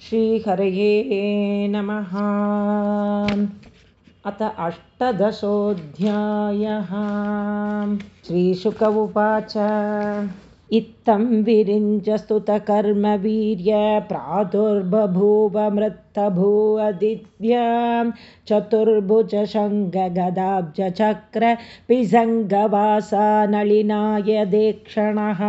श्रीहरये नमः। अथ अष्टदशोऽध्यायः। श्रीशुक उवाच। इत्थं विरिञ्जस्तुतकर्मवीर्य प्रादुर्बभूव मृत्तभूवदिव्यां चतुर्भुजशङ्गगदाब्जचक्र पिसङ्गवासा नलिनाय देक्षणः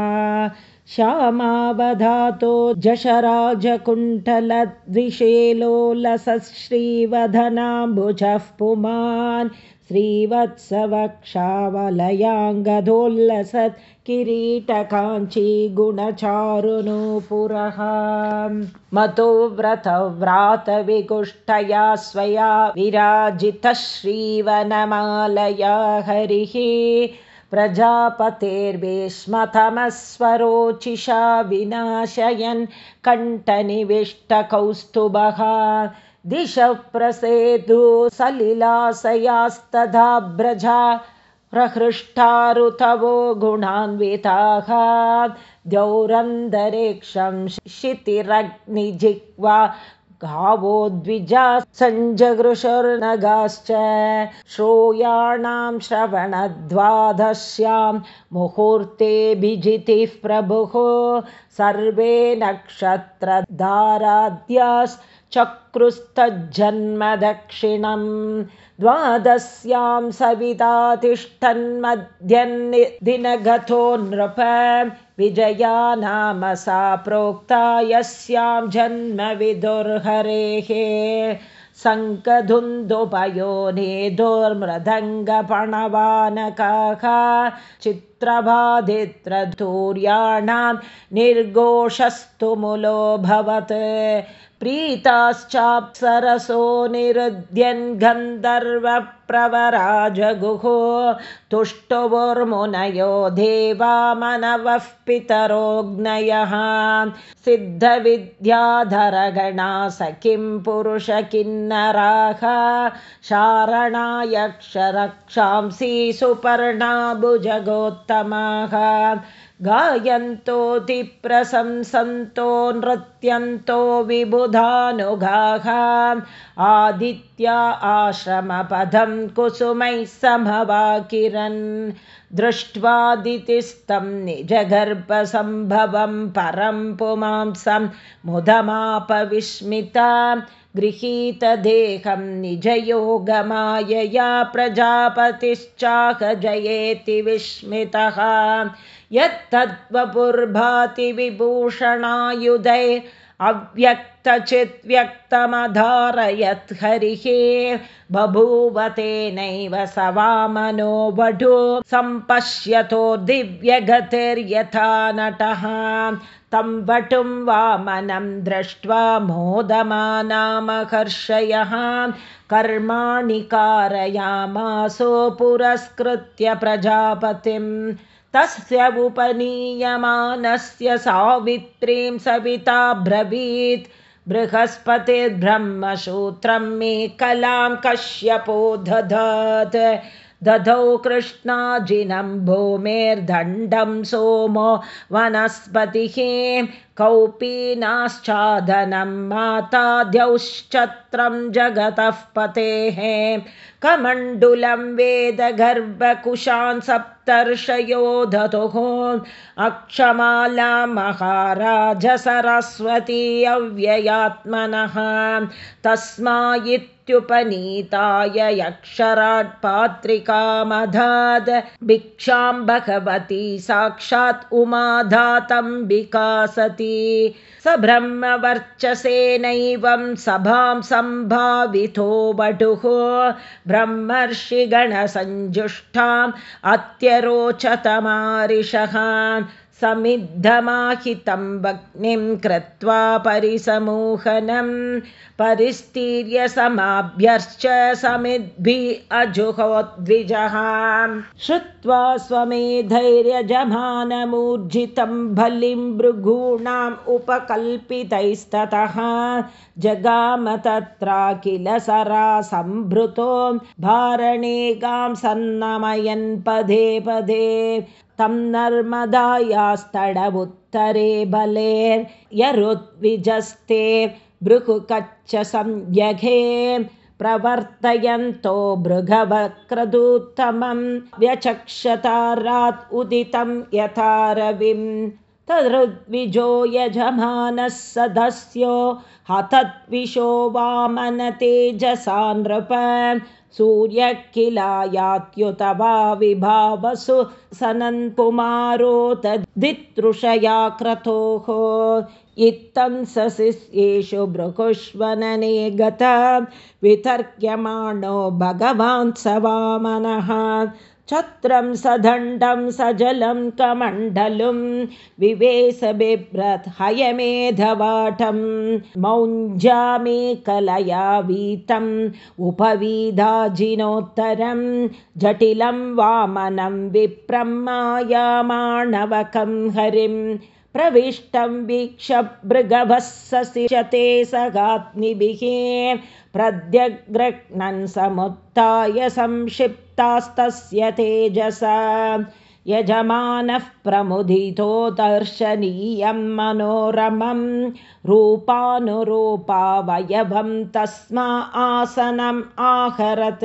श्यामावधातो जशराजकुण्ठलद्विषेलोलसश्रीवधनाम्बुजः पुमान् श्रीवत्सवक्षावलयाङ्गदोल्लसत् किरीटकाञ्चीगुणचारुणुपुरः मतो व्रतव्रातविगुष्टया स्वया विराजितः श्रीवनमालया हरिः प्रजापतेर्भीष्मतमस्वरोचिषा विनाशयन् कण्ठनिविष्टकौस्तुभः। दिशः प्रसेतु सलिलासयास्तथा व्रजा प्रहृष्टारुतवो गुणान्विताः। द्यौरन्दरेक्षं शितिरग्निजिह्वा गावो द्विजा सञ्जगृशुर्नगाश्च श्रूयाणां श्रवणद्वादश्यां मुहूर्तेऽभिजितिः प्रभुः। सर्वे नक्षत्रदाराद्याश्चक्रुस्तज्जन्मदक्षिणम् द्वादश्यां सविता तिष्ठन्मध्यन्दिनगतो नृप विजया नाम सा प्रोक्ता यस्यां जन्मविदुर्हरेः। सङ्कधुन्दुपयोनेदुर्मृदङ्गपणवानकाः चित्रबाधित्रधूर्याणां निर्घोषस्तुमुलोऽभवत् प्रीताश्चाप्सरसो निरुध्यन् गन्धर्वप्रवराजगुः तुष्टुवुर्मुनयो देवा मनवः पितरोऽग्नयः। सिद्धविद्याधरगणा स किं पुरुष किन्नराः। शारणायक्षरक्षांसि सुपर्णा भुजगोत्तमाः गायन्तोऽतिप्रशंसन्तो नृत्यन्तो विबुधानुगाः। आदित्या आश्रमपदं कुसुमैः समवाकिरन् दृष्ट्वादितिस्तं निजगर्भसम्भवं परं पुमांसं मुदमापविस्मिता गृहीतदेहं निजयोगमायया प्रजापतिश्चाकजयेति विस्मितः। यत्तद्वपुर्भाति विभूषणायुधै अव्यक्तचित् व्यक्तमधारयत् हरिः बभूव तेनैव स वामनो वधू सम्पश्यतो दिव्यगतिर्यथा नटः। तं वटुं वामनं दृष्ट्वा मोदमानामहर्षयः। कर्माणि कारयामासो पुरस्कृत्य प्रजापतिम् तस्य उपनीयमानस्य सावित्रीं सविता ब्रवीत्। बृहस्पतिर्ब्रह्मसूत्रं मे कलां कश्यपो दधात्। दधौ कृष्णाजिनं भूमेर्दण्डं सोमो वनस्पतिः। कौपीनाश्चादनं माताद्यौश्चत्रं जगतः पतेः। कमण्डुलं वेदगर्भकुशान् सप्तर्षयो दतुः अक्षमाला महाराज सरस्वती अव्ययात्मनः। तस्मायित्युपनीताय यक्षराट् पात्रिकामधाद् भिक्षां भगवती साक्षात् उमाधातम्बिका सती स ब्रह्मवर्चसेनैवं सभां सम्भावितो वटुः। ब्रह्मर्षिगणसञ्जुष्टाम् अत्यरोचतमारिषः समिद्धमाहितं भग्निं कृत्वा परिसमूहनं परिस्तीर्य समाभ्यश्च समिद्भिः अजुहोद्विजः। श्रुत्वा स्वमेधैर्यजमानमूर्जितं बलिं भृगूणाम् उपकल्पितैस्ततः। जगाम तत्रा किल सरासम्भृतो भारणेगां सन्नमयन् पदे पदे तं नर्मदायास्तडवुत्तरे बलेर्यरुद्विजस्ते भृगुकच्च संयघे प्रवर्तयन्तो भृगवक्रदूत्तमं व्यचक्षतारात् उदितं यथा रविं तदृद्विजो यजमानः सदस्यो हतद्विषो वामनतेजसा नृप सूर्य किलायात्युत वा विभावसु सनन्पुमारो तदितृषया क्रतोः इत्थं सशिष्येषु भृकुष्वनने गत वितर्क्यमाणो भगवान् स वामनः छत्रं सदण्डं सजलं कमण्डलुं विवेश बिभ्रत् हयमेधवाटं मौञ्जा मे कलया वीतम् उपवीदाजिनोत्तरं जटिलं वामनं विप्रं मायामाणवकं हरिं प्रविष्टं वीक्ष भृगवः सशिषते सगात्निभिः प्रद्यग्रह्णन् समुत्थाय संक्षिप्तास्तस्य तेजसा। यजमानः प्रमुदितो दर्शनीयं मनोरमं। रूपानुरूपावयवं तस्मा आसनम् आहरत्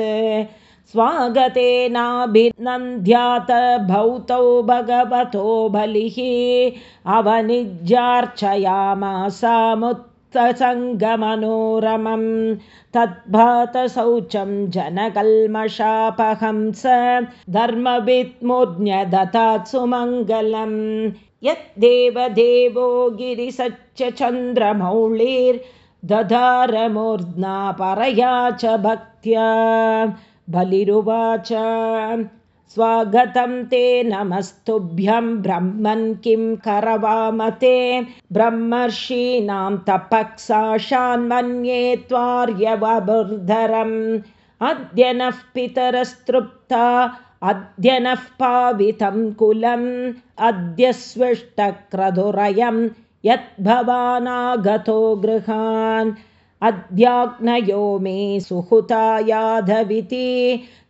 स्वागतेनाभिनन्द्यात भौतौ भगवतो बलिः अवनिज्यार्चयामासामुत् सङ्गमनोरमं तद्भातशौचं जनकल्मषापहंस धर्मविद्मुज्ञदतात् सुमङ्गलं यद्देवदेवो गिरिसच्च चन्द्रमौळिर्दधारमूर्ध्ना परया च भक्त्या बलिरुवाच। स्वागतं ते नमस्तुभ्यं ब्रह्मन् किं करवामते ब्रह्मर्षीणां तपक्साशान्मन्ये त्वार्यवबुर्धरम्। अद्य नः पितरस्तृप्ता अद्य नः पावितं कुलम्। अद्य स्विष्टक्रदुरयं यद्भवानागतो गृहान् अद्याग्नयो मे सुहुता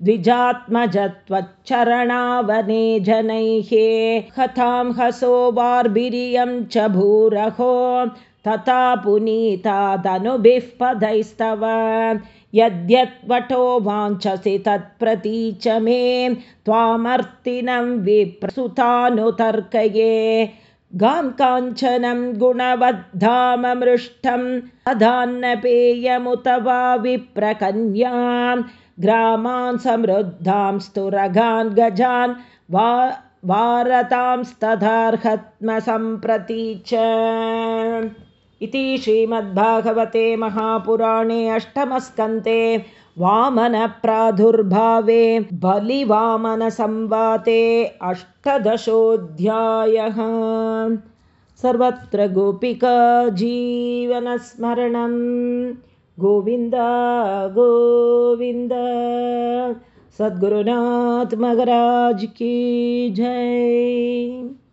द्विजात्मजत्वच्चरणावने जनैः हतां हसो वार्भिरियं च भूरहो तथा पुनीतादनुभिः पदैस्तव। यद्यद्वटो वाञ्छसि तत्प्रतीच मे त्वामर्तिनं विप्रसुतानुतर्कये गां काञ्चनं गुणवद्धाममृष्टम् अधान्नपेयमुत वा विप्रकन्यां ग्रामान् समृद्धां स्तुरगान् गजान् वा वारतांस्तथार्हत्मसम्प्रति च। इति श्रीमद्भागवते महापुराणे अष्टमस्कन्ते वामनप्रादुर्भावे बलिवामनसंवाते अष्टदशोऽध्यायः। सर्वत्र गोपिका जीवनस्मरणं। गोविन्द गोविन्द। सद्गुरुनाथ की जय